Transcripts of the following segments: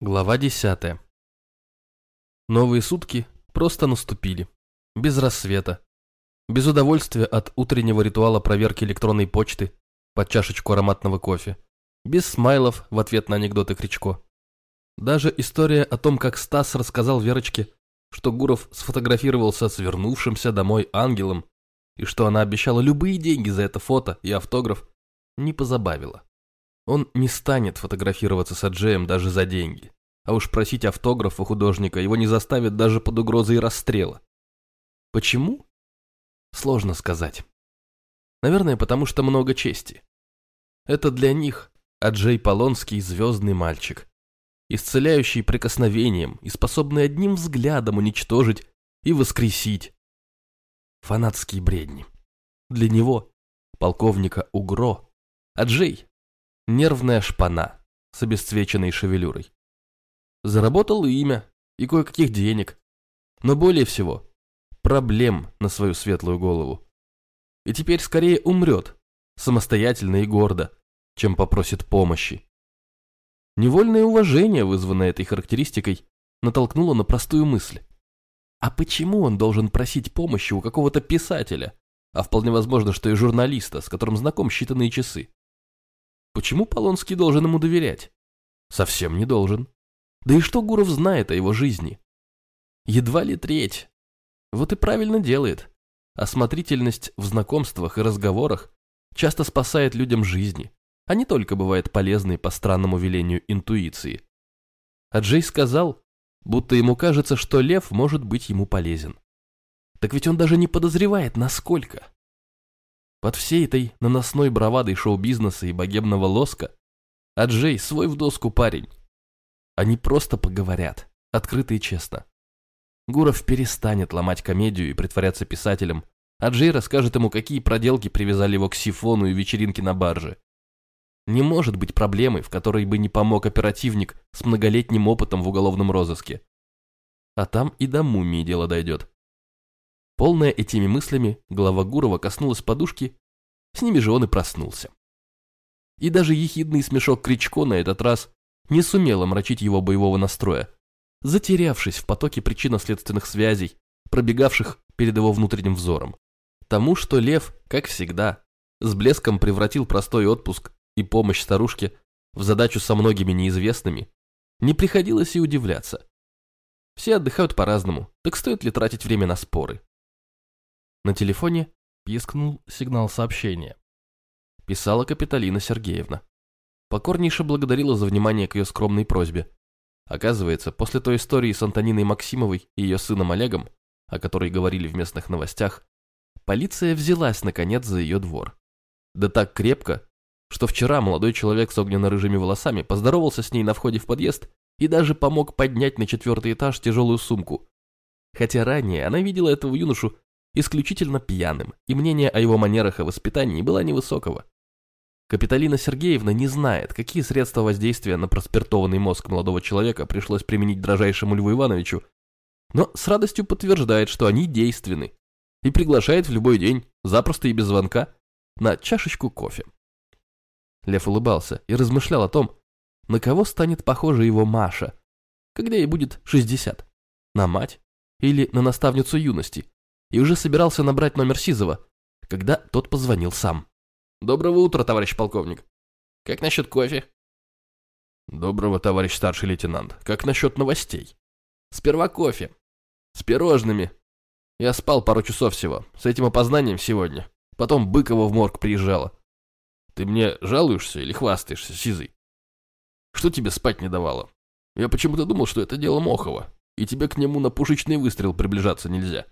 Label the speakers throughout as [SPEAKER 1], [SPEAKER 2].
[SPEAKER 1] Глава 10. Новые сутки просто наступили. Без рассвета. Без удовольствия от утреннего ритуала проверки электронной почты под чашечку ароматного кофе. Без смайлов в ответ на анекдоты Кричко. Даже история о том, как Стас рассказал Верочке, что Гуров сфотографировался с вернувшимся домой ангелом и что она обещала любые деньги за это фото и автограф, не позабавила. Он не станет фотографироваться с Аджеем даже за деньги. А уж просить автограф у художника его не заставит даже под угрозой расстрела. Почему? Сложно сказать. Наверное, потому что много чести. Это для них Аджей Полонский звездный мальчик, исцеляющий прикосновением и способный одним взглядом уничтожить и воскресить. Фанатские бредни. Для него, полковника Угро, Аджей – нервная шпана с обесцвеченной шевелюрой. Заработал имя и кое-каких денег, но более всего проблем на свою светлую голову. И теперь скорее умрет, самостоятельно и гордо, чем попросит помощи. Невольное уважение, вызванное этой характеристикой, натолкнуло на простую мысль. А почему он должен просить помощи у какого-то писателя, а вполне возможно, что и журналиста, с которым знаком считанные часы? Почему Полонский должен ему доверять? Совсем не должен. Да и что Гуров знает о его жизни? Едва ли треть. Вот и правильно делает. Осмотрительность в знакомствах и разговорах часто спасает людям жизни, а не только бывает полезной по странному велению интуиции. А Джей сказал, будто ему кажется, что лев может быть ему полезен. Так ведь он даже не подозревает, насколько. Под всей этой наносной бравадой шоу-бизнеса и богемного лоска Аджей свой в доску парень, они просто поговорят, открыто и честно. Гуров перестанет ломать комедию и притворяться писателем, а Джей расскажет ему, какие проделки привязали его к сифону и вечеринке на барже. Не может быть проблемы, в которой бы не помог оперативник с многолетним опытом в уголовном розыске. А там и до мумии дело дойдет. Полная этими мыслями, глава Гурова коснулась подушки, с ними же он и проснулся. И даже ехидный смешок Кричко на этот раз не сумел омрачить его боевого настроя, затерявшись в потоке причинно-следственных связей, пробегавших перед его внутренним взором. Тому, что Лев, как всегда, с блеском превратил простой отпуск и помощь старушке в задачу со многими неизвестными, не приходилось и удивляться. Все отдыхают по-разному, так стоит ли тратить время на споры? На телефоне пискнул сигнал сообщения. Писала Капиталина Сергеевна покорнейше благодарила за внимание к ее скромной просьбе. Оказывается, после той истории с Антониной Максимовой и ее сыном Олегом, о которой говорили в местных новостях, полиция взялась, наконец, за ее двор. Да так крепко, что вчера молодой человек с огненно-рыжими волосами поздоровался с ней на входе в подъезд и даже помог поднять на четвертый этаж тяжелую сумку. Хотя ранее она видела этого юношу исключительно пьяным, и мнение о его манерах и воспитании было невысокого. Капиталина Сергеевна не знает, какие средства воздействия на проспиртованный мозг молодого человека пришлось применить дрожайшему Льву Ивановичу, но с радостью подтверждает, что они действенны, и приглашает в любой день, запросто и без звонка, на чашечку кофе. Лев улыбался и размышлял о том, на кого станет похожа его Маша, когда ей будет 60, на мать или на наставницу юности, и уже собирался набрать номер Сизова, когда тот позвонил сам. Доброго утра, товарищ полковник. Как насчет кофе? Доброго, товарищ старший лейтенант. Как насчет новостей? Сперва кофе. С пирожными. Я спал пару часов всего. С этим опознанием сегодня. Потом Быкова в морг приезжала. Ты мне жалуешься или хвастаешься, Сизый? Что тебе спать не давало? Я почему-то думал, что это дело Мохова, и тебе к нему на пушечный выстрел приближаться нельзя.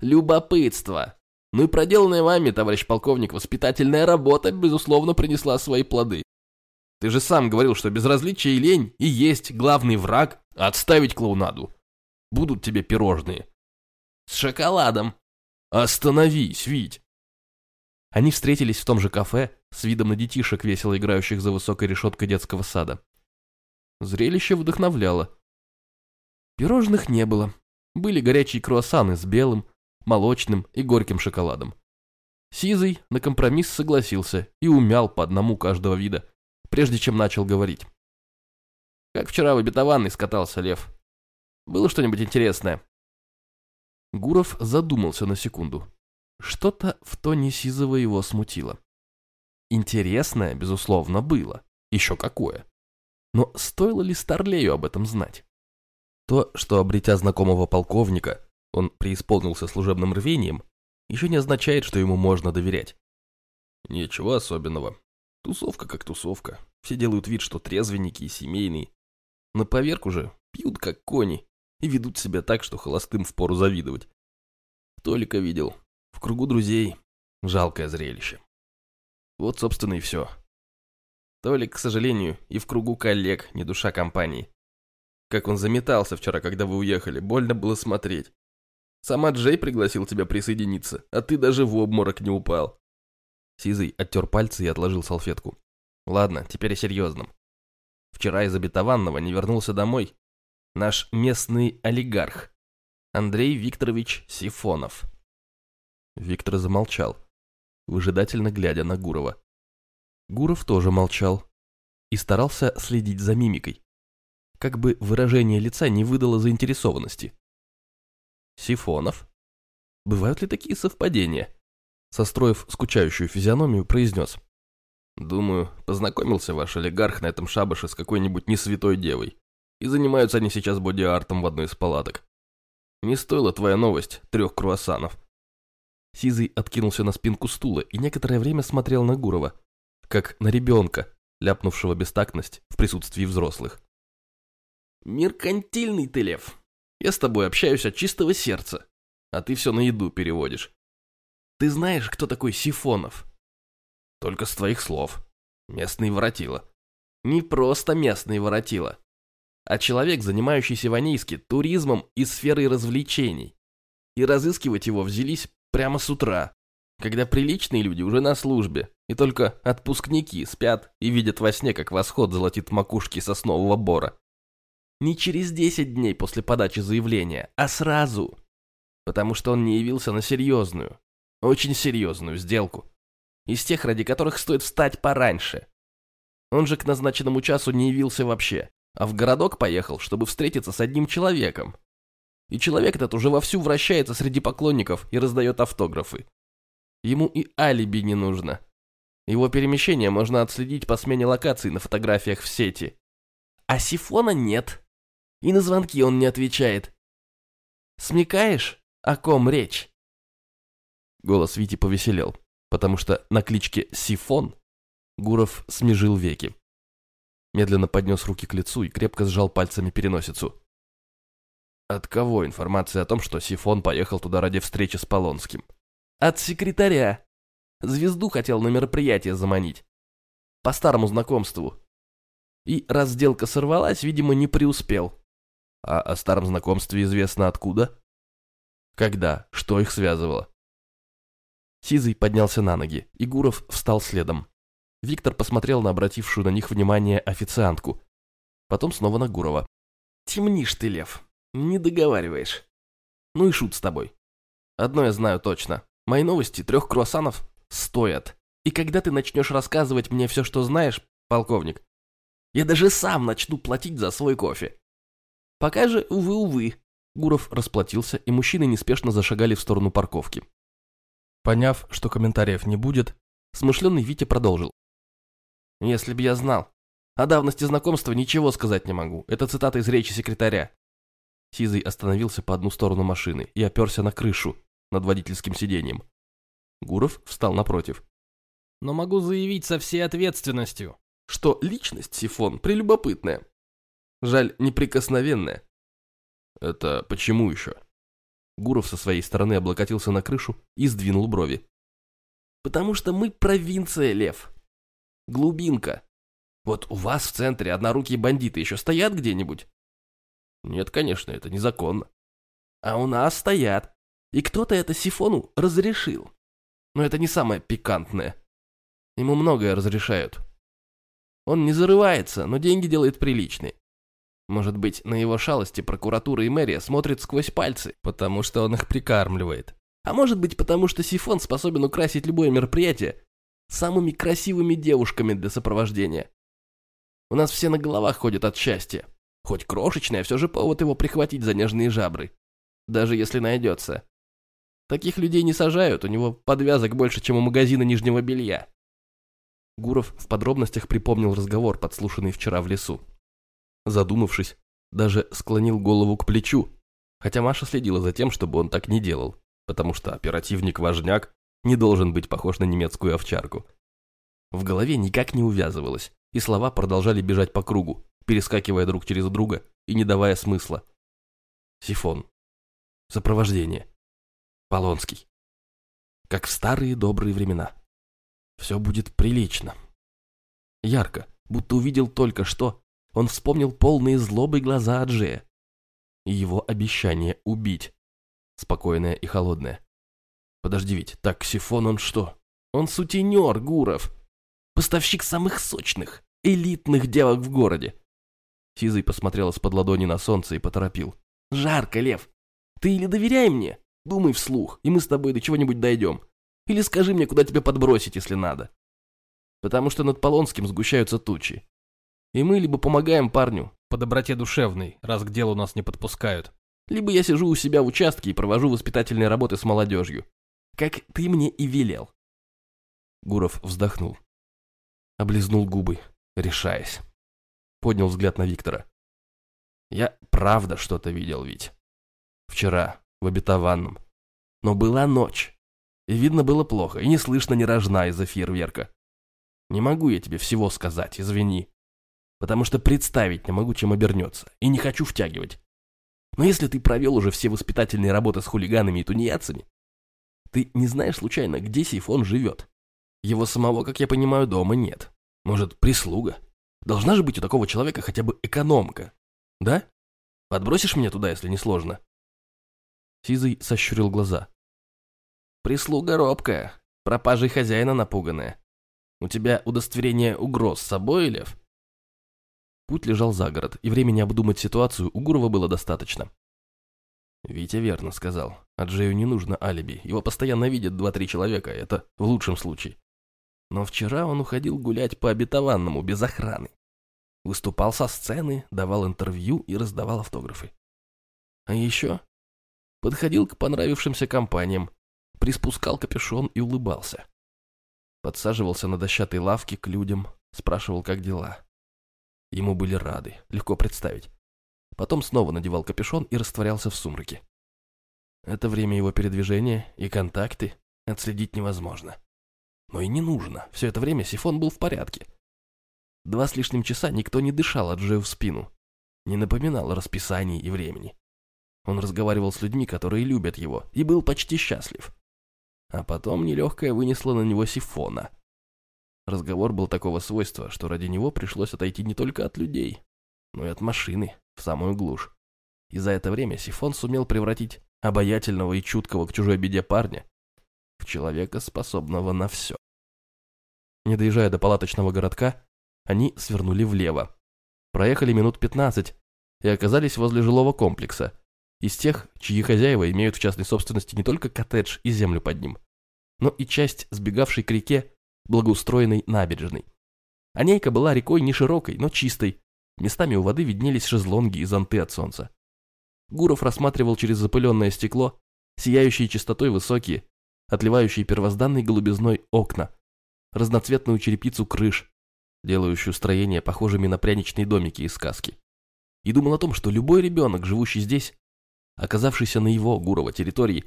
[SPEAKER 1] Любопытство, ну и проделанная вами, товарищ полковник, воспитательная работа, безусловно, принесла свои плоды. Ты же сам говорил, что безразличие и лень и есть главный враг отставить клоунаду. Будут тебе пирожные. С шоколадом. Остановись, Вить. Они встретились в том же кафе с видом на детишек, весело играющих за высокой решеткой детского сада. Зрелище вдохновляло. Пирожных не было. Были горячие круассаны с белым, молочным и горьким шоколадом. Сизый на компромисс согласился и умял по одному каждого вида, прежде чем начал говорить. Как вчера в обетованный скатался лев. Было что-нибудь интересное?» Гуров задумался на секунду. Что-то в тоне Сизова его смутило. Интересное, безусловно, было. Еще какое. Но стоило ли Старлею об этом знать? То, что, обретя знакомого полковника, он преисполнился служебным рвением, еще не означает, что ему можно доверять. Ничего особенного. Тусовка как тусовка. Все делают вид, что трезвенники и семейные. На поверку же пьют как кони и ведут себя так, что холостым впору завидовать. Толика видел. В кругу друзей жалкое зрелище. Вот, собственно, и все. Толик, к сожалению, и в кругу коллег, не душа компании. Как он заметался вчера, когда вы уехали, больно было смотреть. Сама Джей пригласил тебя присоединиться, а ты даже в обморок не упал. Сизый оттер пальцы и отложил салфетку. Ладно, теперь о серьезном. Вчера из обетованного не вернулся домой наш местный олигарх, Андрей Викторович Сифонов. Виктор замолчал, выжидательно глядя на Гурова. Гуров тоже молчал и старался следить за мимикой, как бы выражение лица не выдало заинтересованности. Сифонов? Бывают ли такие совпадения? Состроив скучающую физиономию, произнес. Думаю, познакомился ваш олигарх на этом шабаше с какой-нибудь несвятой девой. И занимаются они сейчас боди-артом в одной из палаток. Не стоила твоя новость трех круассанов. Сизый откинулся на спинку стула и некоторое время смотрел на Гурова, как на ребенка, ляпнувшего бестактность в присутствии взрослых. «Меркантильный ты, Лев. Я с тобой общаюсь от чистого сердца, а ты все на еду переводишь. Ты знаешь, кто такой Сифонов?» «Только с твоих слов. Местный воротила». «Не просто местный воротила, а человек, занимающийся в Анейске туризмом и сферой развлечений. И разыскивать его взялись прямо с утра, когда приличные люди уже на службе, и только отпускники спят и видят во сне, как восход золотит макушки соснового бора. Не через 10 дней после подачи заявления, а сразу. Потому что он не явился на серьезную, очень серьезную сделку. Из тех, ради которых стоит встать пораньше. Он же к назначенному часу не явился вообще, а в городок поехал, чтобы встретиться с одним человеком. И человек этот уже вовсю вращается среди поклонников и раздает автографы. Ему и алиби не нужно. Его перемещение можно отследить по смене локаций на фотографиях в сети. А сифона нет. И на звонки он не отвечает. Смекаешь, о ком речь? Голос Вити повеселел, потому что на кличке Сифон Гуров смежил веки. Медленно поднес руки к лицу и крепко сжал пальцами переносицу. От кого информация о том, что Сифон поехал туда ради встречи с Полонским? От секретаря. Звезду хотел на мероприятие заманить. По старому знакомству. И раз сделка сорвалась, видимо, не преуспел. А о старом знакомстве известно откуда? Когда? Что их связывало? Сизый поднялся на ноги, и Гуров встал следом. Виктор посмотрел на обратившую на них внимание официантку. Потом снова на Гурова. «Темнишь ты, Лев. Не договариваешь. Ну и шут с тобой. Одно я знаю точно. Мои новости трех круассанов стоят. И когда ты начнешь рассказывать мне все, что знаешь, полковник, я даже сам начну платить за свой кофе. Пока же, увы-увы. Гуров расплатился, и мужчины неспешно зашагали в сторону парковки. Поняв, что комментариев не будет, смышленный Витя продолжил. «Если б я знал. О давности знакомства ничего сказать не могу. Это цитата из речи секретаря». Сизый остановился по одну сторону машины и оперся на крышу над водительским сиденьем. Гуров встал напротив. «Но могу заявить со всей ответственностью, что личность Сифон прелюбопытная. Жаль, неприкосновенная». «Это почему еще?» Гуров со своей стороны облокотился на крышу и сдвинул брови. «Потому что мы провинция, Лев. Глубинка. Вот у вас в центре однорукие бандиты еще стоят где-нибудь?» «Нет, конечно, это незаконно». «А у нас стоят. И кто-то это Сифону разрешил. Но это не самое пикантное. Ему многое разрешают. Он не зарывается, но деньги делает приличные. Может быть, на его шалости прокуратура и мэрия смотрят сквозь пальцы, потому что он их прикармливает. А может быть, потому что Сифон способен украсить любое мероприятие самыми красивыми девушками для сопровождения.
[SPEAKER 2] У нас все на головах ходят от счастья. Хоть крошечное, все же повод его прихватить за нежные жабры. Даже если найдется. Таких людей не сажают, у него подвязок больше, чем у магазина нижнего белья.
[SPEAKER 1] Гуров в подробностях припомнил разговор, подслушанный вчера в лесу. Задумавшись, даже склонил голову к плечу, хотя Маша следила за тем, чтобы он так не делал, потому что оперативник-важняк не должен быть похож на немецкую овчарку. В голове никак не увязывалось, и слова продолжали бежать по кругу, перескакивая друг через друга и не давая смысла. Сифон. Сопровождение. Полонский. Как в старые добрые времена. Все будет прилично. Ярко, будто увидел только что, он вспомнил полные злобы глаза Аджея. Его обещание убить. Спокойное и холодное. Подожди ведь, так Сифон он что? Он сутенер, Гуров. Поставщик самых сочных, элитных девок в городе. Сизый посмотрел из-под ладони на солнце и поторопил. «Жарко, Лев. Ты или доверяй мне, думай вслух, и мы с тобой до чего-нибудь дойдем. Или скажи мне, куда тебя подбросить, если надо. Потому что над Полонским сгущаются тучи. И мы либо помогаем парню, по доброте душевной, раз к делу нас не подпускают, либо я сижу у себя в участке и провожу воспитательные работы с молодежью. Как ты мне и велел. Гуров вздохнул. Облизнул губы, решаясь. Поднял взгляд на Виктора. Я правда что-то видел, ведь. Вчера, в обетованном. Но была ночь. И видно было плохо, и не слышно ни рожна из-за фейерверка. Не могу я тебе всего сказать, извини потому что представить не могу, чем обернется, и не хочу втягивать. Но если ты провел уже все воспитательные работы с хулиганами и тунеядцами, ты не знаешь случайно, где Сейфон живет? Его самого, как я понимаю, дома нет. Может, прислуга? Должна же быть у такого человека хотя бы экономка. Да? Подбросишь меня туда, если не сложно?» Сизый сощурил глаза. «Прислуга робкая, пропажей хозяина напуганная. У тебя удостоверение угроз с собой, Лев?» Путь лежал за город, и времени обдумать ситуацию у Гурова было достаточно. Витя верно сказал. А Джею не нужно алиби. Его постоянно видят два-три человека, это в лучшем случае. Но вчера он уходил гулять по обетованному, без охраны. Выступал со сцены, давал интервью и раздавал автографы. А еще подходил к понравившимся компаниям, приспускал капюшон и улыбался. Подсаживался на дощатой лавке к людям, спрашивал, как дела. Ему были рады, легко представить. Потом снова надевал капюшон и растворялся в сумраке. Это время его передвижения и контакты отследить невозможно. Но и не нужно, все это время сифон был в порядке. Два с лишним часа никто не дышал, отжив в спину. Не напоминал о расписании и времени. Он разговаривал с людьми, которые любят его, и был почти счастлив. А потом нелегкое вынесло на него сифона – Разговор был такого свойства, что ради него пришлось отойти не только от людей, но и от машины, в самую глушь. И за это время Сифон сумел превратить обаятельного и чуткого к чужой беде парня в человека, способного на все. Не доезжая до палаточного городка, они свернули влево. Проехали минут пятнадцать и оказались возле жилого комплекса, из тех, чьи хозяева имеют в частной собственности не только коттедж и землю под ним, но и часть сбегавшей к реке благоустроенной набережной. Анейка была рекой не широкой, но чистой. Местами у воды виднелись шезлонги и зонты от солнца. Гуров рассматривал через запыленное стекло сияющие чистотой высокие, отливающие первозданной голубизной окна, разноцветную черепицу крыш, делающую строение похожими на пряничные домики из сказки. И думал о том, что любой ребенок, живущий здесь, оказавшийся на его, Гурова, территории,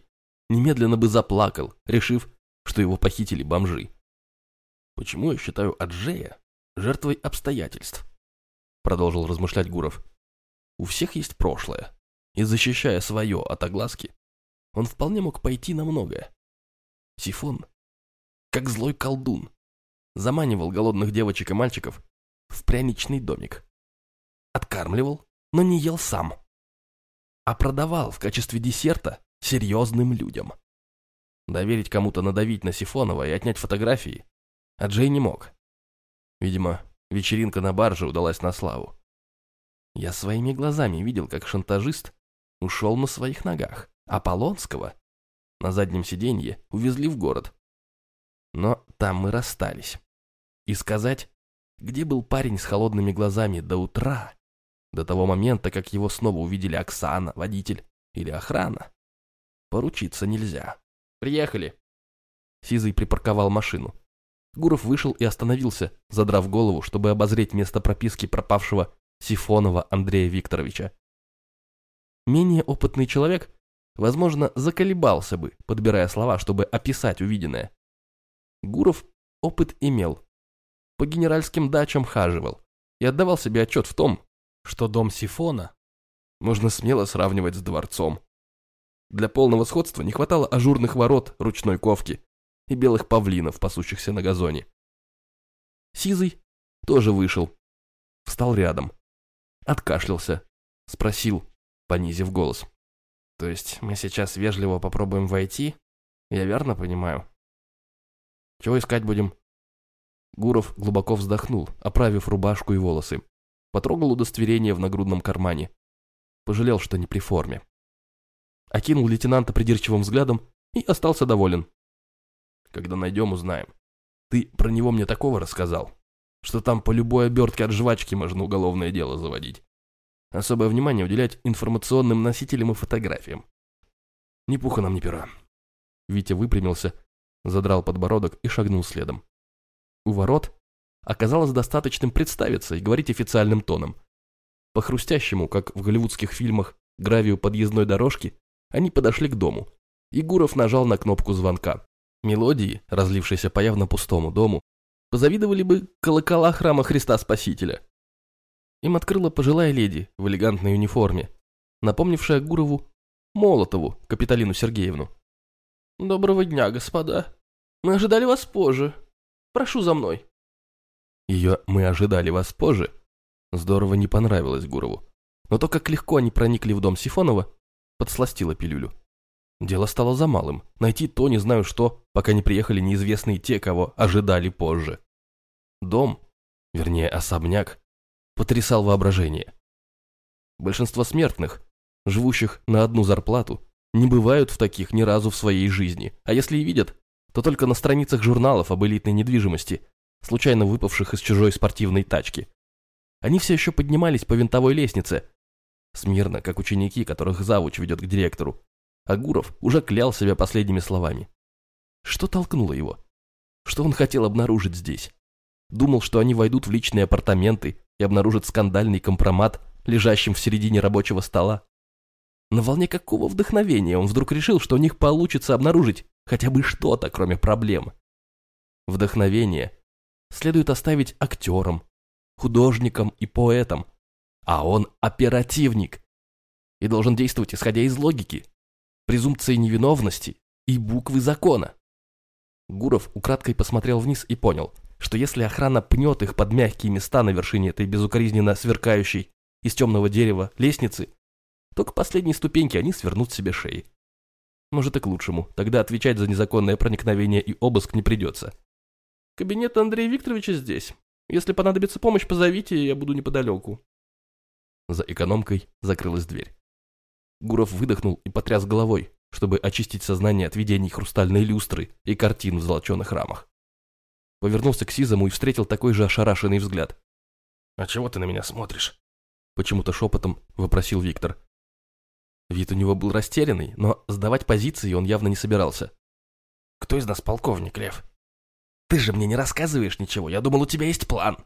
[SPEAKER 1] немедленно бы заплакал, решив, что его похитили бомжи. Почему я считаю Аджея жертвой обстоятельств? Продолжил размышлять Гуров. У всех есть прошлое, и защищая свое от огласки, он вполне мог пойти на многое. Сифон, как злой колдун, заманивал голодных девочек и мальчиков в пряничный домик. Откармливал, но не ел сам, а продавал в качестве десерта серьезным людям. Доверить кому-то надавить на Сифонова и отнять фотографии а Джей не мог. Видимо, вечеринка на барже удалась на славу. Я своими глазами видел, как шантажист ушел на своих ногах, а Полонского на заднем сиденье увезли в город. Но там мы расстались. И сказать,
[SPEAKER 2] Где был парень с холодными глазами до утра? До того момента, как его снова увидели Оксана, водитель или охрана. Поручиться нельзя. Приехали. Сизый припарковал машину. Гуров вышел и остановился, задрав голову, чтобы обозреть место прописки пропавшего Сифонова Андрея Викторовича. Менее опытный человек, возможно, заколебался бы, подбирая слова, чтобы описать увиденное. Гуров опыт имел. По генеральским дачам хаживал и отдавал себе отчет в том, что дом Сифона можно смело сравнивать с дворцом. Для полного сходства не хватало ажурных ворот ручной ковки и белых павлинов, пасущихся на газоне. Сизый тоже вышел, встал рядом, откашлялся, спросил, понизив голос. «То есть мы сейчас вежливо попробуем войти? Я верно понимаю?» «Чего искать будем?» Гуров глубоко вздохнул, оправив рубашку и волосы. Потрогал удостоверение в нагрудном кармане. Пожалел, что не при форме. Окинул лейтенанта придирчивым взглядом и остался доволен. Когда найдем, узнаем. Ты про него мне такого рассказал, что там по любой обертке от жвачки можно уголовное дело заводить. Особое внимание уделять информационным носителям и фотографиям. Ни пуха нам, ни пера. Витя выпрямился, задрал подбородок и шагнул следом. У ворот оказалось достаточным представиться и говорить официальным тоном. По хрустящему, как в голливудских фильмах, гравию подъездной дорожки, они подошли к дому. И Гуров нажал на кнопку звонка. Мелодии, разлившиеся по явно пустому дому, позавидовали бы колокола храма Христа Спасителя. Им открыла пожилая леди в элегантной униформе, напомнившая Гурову Молотову, Капиталину Сергеевну. «Доброго дня, господа. Мы ожидали вас позже. Прошу за мной». Ее «мы ожидали вас позже» здорово не понравилось Гурову. Но то, как легко они проникли в дом Сифонова, подсластило пилюлю. Дело стало за малым. Найти то не знаю что, пока не приехали неизвестные те, кого ожидали позже. Дом, вернее особняк, потрясал воображение. Большинство смертных, живущих на одну зарплату, не бывают в таких ни разу в своей жизни, а если и видят, то только на страницах журналов об элитной недвижимости, случайно выпавших из чужой спортивной тачки. Они все еще поднимались по винтовой лестнице, смирно, как ученики, которых завуч ведет к директору. А Гуров уже клял себя последними словами. Что толкнуло его? Что он хотел обнаружить здесь? Думал, что они войдут в личные апартаменты и обнаружат скандальный компромат, лежащим в середине рабочего стола. На волне какого вдохновения он вдруг решил, что у них получится обнаружить хотя бы что-то, кроме проблем. Вдохновение следует оставить актерам, художникам и поэтам, а он оперативник и должен действовать исходя из логики, презумпции невиновности и буквы закона. Гуров украдкой посмотрел вниз и понял, что если охрана пнет их под мягкие места на вершине этой безукоризненно сверкающей из темного дерева лестницы, то к последней ступеньке они свернут себе шеи. Может и к лучшему, тогда отвечать за незаконное проникновение и обыск не придется. Кабинет Андрея Викторовича здесь. Если понадобится помощь, позовите, я буду неподалеку. За экономкой закрылась дверь. Гуров выдохнул и потряс головой, чтобы очистить сознание от видений хрустальной люстры и картин в золоченых рамах. Повернулся к Сизому и встретил такой же ошарашенный взгляд. «А чего ты на меня смотришь?» Почему-то шепотом вопросил Виктор. Вид у него был растерянный, но сдавать позиции он явно не собирался. «Кто из нас полковник, Лев?» «Ты же мне не рассказываешь ничего, я думал, у тебя есть план».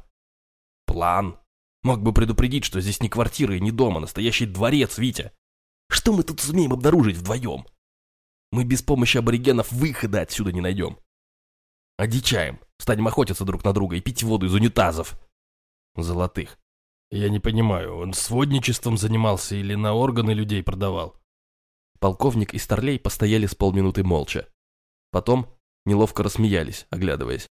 [SPEAKER 2] «План? Мог бы предупредить, что здесь не квартира и не дом, а настоящий дворец, Витя. Что мы тут сумеем обнаружить вдвоем? Мы без помощи аборигенов выхода отсюда не найдем. Одичаем, станем охотиться друг на друга и пить воду из унитазов. Золотых. Я не понимаю, он сводничеством занимался или на органы людей продавал? Полковник и Старлей постояли с полминуты молча. Потом неловко рассмеялись, оглядываясь.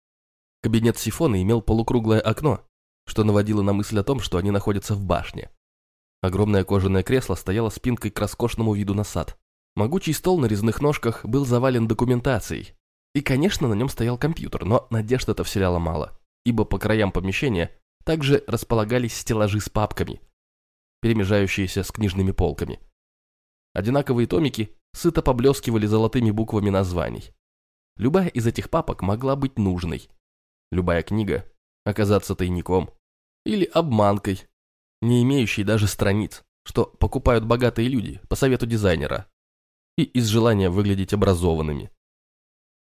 [SPEAKER 2] Кабинет Сифона имел полукруглое окно, что наводило на мысль о том, что они находятся в башне. Огромное кожаное кресло стояло спинкой к роскошному виду на сад. Могучий стол на резных ножках был завален документацией. И, конечно, на нем стоял компьютер, но надежд это вселяло мало, ибо по краям помещения также располагались стеллажи с папками, перемежающиеся с книжными полками. Одинаковые томики сыто поблескивали золотыми буквами названий. Любая из этих папок могла быть нужной. Любая книга
[SPEAKER 1] оказаться тайником или обманкой, не имеющей даже страниц, что покупают богатые люди по совету дизайнера и из желания выглядеть образованными.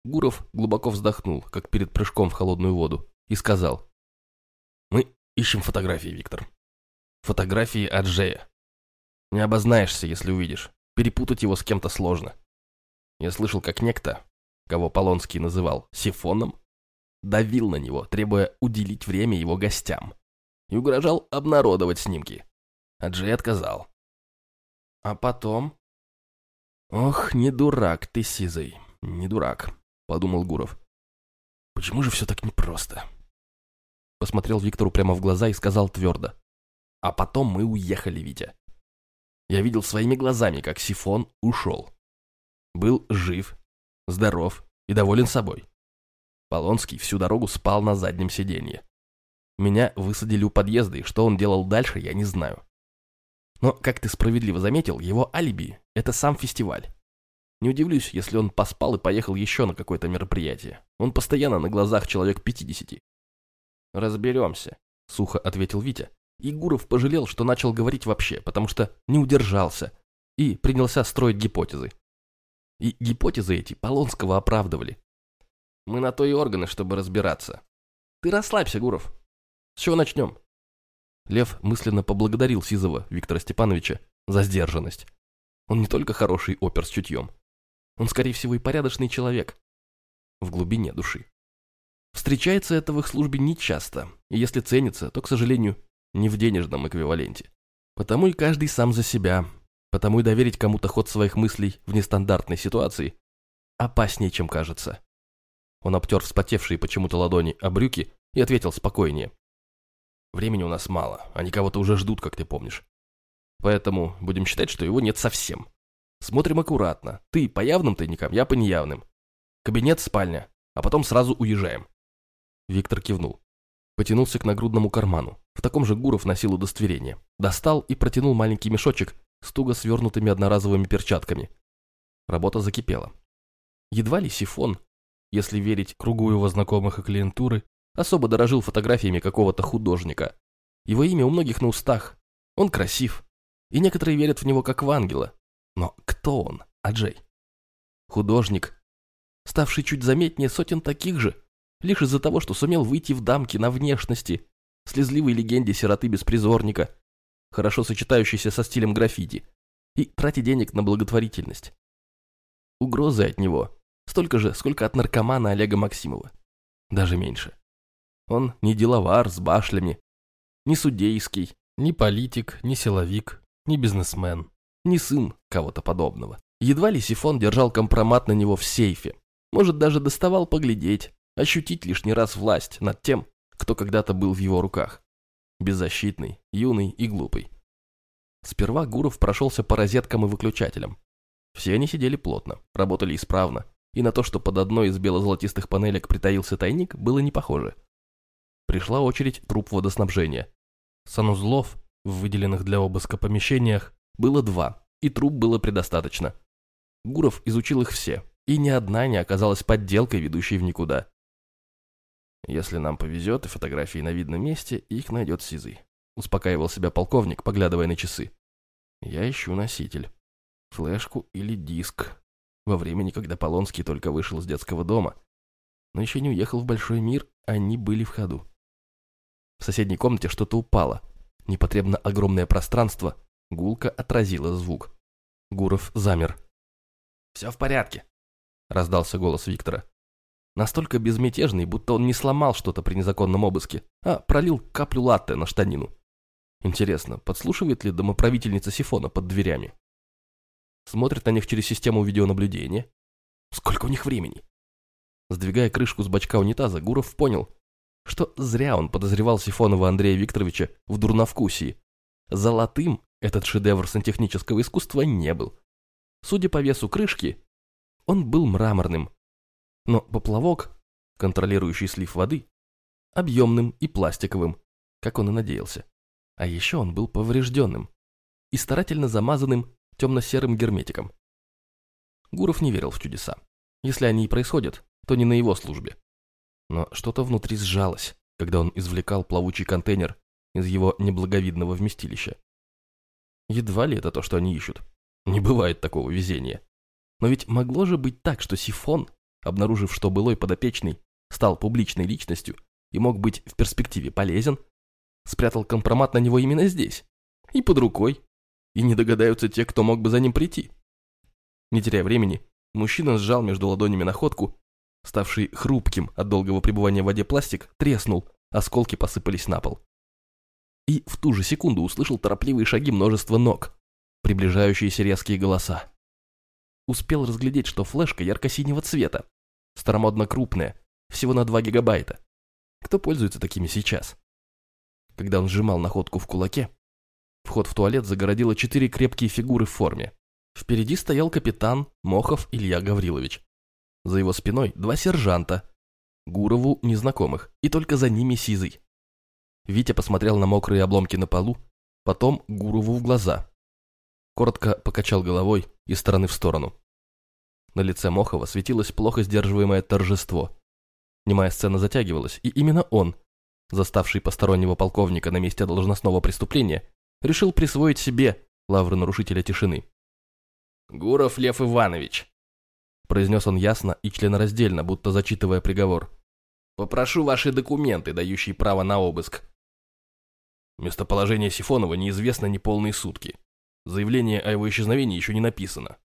[SPEAKER 1] Гуров глубоко вздохнул, как перед прыжком в холодную воду, и сказал. «Мы ищем фотографии, Виктор. Фотографии Аджея. Не обознаешься, если увидишь. Перепутать его с кем-то сложно. Я слышал, как некто, кого Полонский называл Сифоном, давил на него, требуя уделить время его гостям, и угрожал обнародовать снимки. Аджей отказал. А потом... «Ох, не дурак ты, Сизый, не дурак», — подумал Гуров. «Почему же все так непросто?» Посмотрел Виктору прямо в глаза и сказал твердо. «А потом мы уехали, Витя. Я видел своими глазами, как Сифон ушел. Был жив, здоров и доволен собой. Полонский всю дорогу спал на заднем сиденье. Меня высадили у подъезда, и что он делал дальше, я не знаю. Но, как ты справедливо заметил, его алиби – это сам фестиваль. Не удивлюсь, если он поспал и поехал еще на какое-то мероприятие. Он постоянно на глазах человек 50. «Разберемся», – сухо ответил Витя. И Гуров пожалел, что начал говорить вообще, потому что не удержался и принялся строить гипотезы. И гипотезы эти Полонского оправдывали. Мы на то и органы, чтобы разбираться. Ты расслабься, Гуров. С чего начнем? Лев мысленно поблагодарил Сизова Виктора Степановича за сдержанность. Он не только хороший опер с чутьем. Он, скорее всего, и порядочный человек. В глубине души. Встречается это в их службе нечасто, и если ценится, то, к сожалению, не в денежном эквиваленте. Потому и каждый сам за себя, потому и доверить кому-то ход своих мыслей в нестандартной ситуации опаснее, чем кажется. Он обтер вспотевшие почему-то ладони о брюки и ответил спокойнее. Времени у нас мало, они кого-то уже ждут, как ты помнишь. Поэтому будем считать, что его нет совсем. Смотрим аккуратно. Ты по явным тайникам, я по неявным. Кабинет, спальня, а потом сразу уезжаем. Виктор кивнул. Потянулся к нагрудному карману. В таком же Гуров носил удостоверение. Достал и протянул маленький мешочек с туго свернутыми одноразовыми перчатками. Работа закипела. Едва ли сифон, если верить кругу его знакомых и клиентуры, особо дорожил фотографиями какого-то художника. Его имя у многих на устах. Он красив. И некоторые верят в него как в ангела. Но кто он, Аджей? Художник, ставший чуть заметнее сотен таких же, лишь из-за того, что сумел выйти в дамки на внешности, слезливой легенде сироты-беспризорника, хорошо сочетающейся со стилем граффити, и тратить денег на благотворительность. Угрозы от него столько же, сколько от наркомана Олега Максимова. Даже меньше. Он не деловар с башлями, не судейский, не политик, не силовик, не бизнесмен, не сын кого-то подобного. Едва ли Сифон держал компромат на него в сейфе. Может, даже доставал поглядеть, ощутить лишний раз власть над тем, кто когда-то был в его руках. Беззащитный, юный и глупый. Сперва Гуров прошелся по розеткам и выключателям. Все они сидели плотно, работали исправно, и на то, что под одной из бело-золотистых панелек притаился тайник, было не похоже. Пришла очередь труб водоснабжения. Санузлов в выделенных для обыска помещениях было два, и труб было предостаточно. Гуров изучил их все, и ни одна не оказалась подделкой, ведущей в никуда. Если нам повезет и фотографии на видном месте, их найдет Сизый. Успокаивал себя полковник, поглядывая на часы. Я ищу носитель. Флешку или диск. Во времени, когда Полонский только вышел из детского дома. Но еще не уехал в большой мир, они были в ходу. В соседней комнате что-то упало. Непотребно огромное пространство. Гулка отразила звук. Гуров замер. «Все в порядке», — раздался голос Виктора. Настолько безмятежный, будто он не сломал что-то при незаконном обыске, а пролил каплю латте на штанину. Интересно, подслушивает ли домоправительница Сифона под дверями? Смотрит на них через систему видеонаблюдения? Сколько у них времени? Сдвигая крышку с бачка унитаза, Гуров понял, что зря он подозревал Сифонова Андрея Викторовича в дурновкусии. Золотым этот шедевр сантехнического искусства не был. Судя по весу крышки, он был мраморным, но поплавок, контролирующий слив воды, объемным и пластиковым, как он и надеялся. А еще он был поврежденным и старательно замазанным темно-серым герметиком. Гуров не верил в чудеса. Если они и происходят, то не на его службе. Но что-то внутри сжалось, когда он извлекал плавучий контейнер из его неблаговидного вместилища. Едва ли это то, что они ищут. Не бывает такого везения. Но ведь могло же быть так, что Сифон, обнаружив, что былой подопечный стал публичной личностью и мог быть в перспективе полезен, спрятал компромат на него именно здесь, и под рукой, и не догадаются те, кто мог бы за ним прийти. Не теряя времени, мужчина сжал между ладонями находку, ставший хрупким от долгого пребывания в воде пластик, треснул, осколки посыпались на пол. И в ту же секунду услышал торопливые шаги множества ног, приближающиеся резкие голоса. Успел разглядеть, что флешка ярко-синего цвета, старомодно крупная, всего на 2 гигабайта. Кто пользуется такими сейчас? Когда он сжимал находку в кулаке, вход в туалет загородило четыре крепкие фигуры в форме. Впереди стоял капитан Мохов Илья Гаврилович. За его спиной два сержанта, Гурову незнакомых, и только за ними Сизый. Витя посмотрел на мокрые обломки на полу, потом Гурову в глаза. Коротко покачал головой из стороны в сторону. На лице Мохова светилось плохо сдерживаемое торжество. Немая сцена затягивалась, и именно он, заставший постороннего полковника на месте должностного преступления, решил присвоить себе лавры нарушителя тишины.
[SPEAKER 2] «Гуров Лев Иванович», – произнес он ясно и членораздельно, будто зачитывая приговор. «Попрошу ваши документы, дающие право на обыск».
[SPEAKER 1] Местоположение Сифонова неизвестно не полные сутки. Заявление о его исчезновении еще не написано.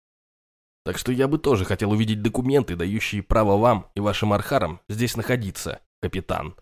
[SPEAKER 1] Так что я бы тоже хотел увидеть документы, дающие право вам и вашим архарам здесь находиться, капитан.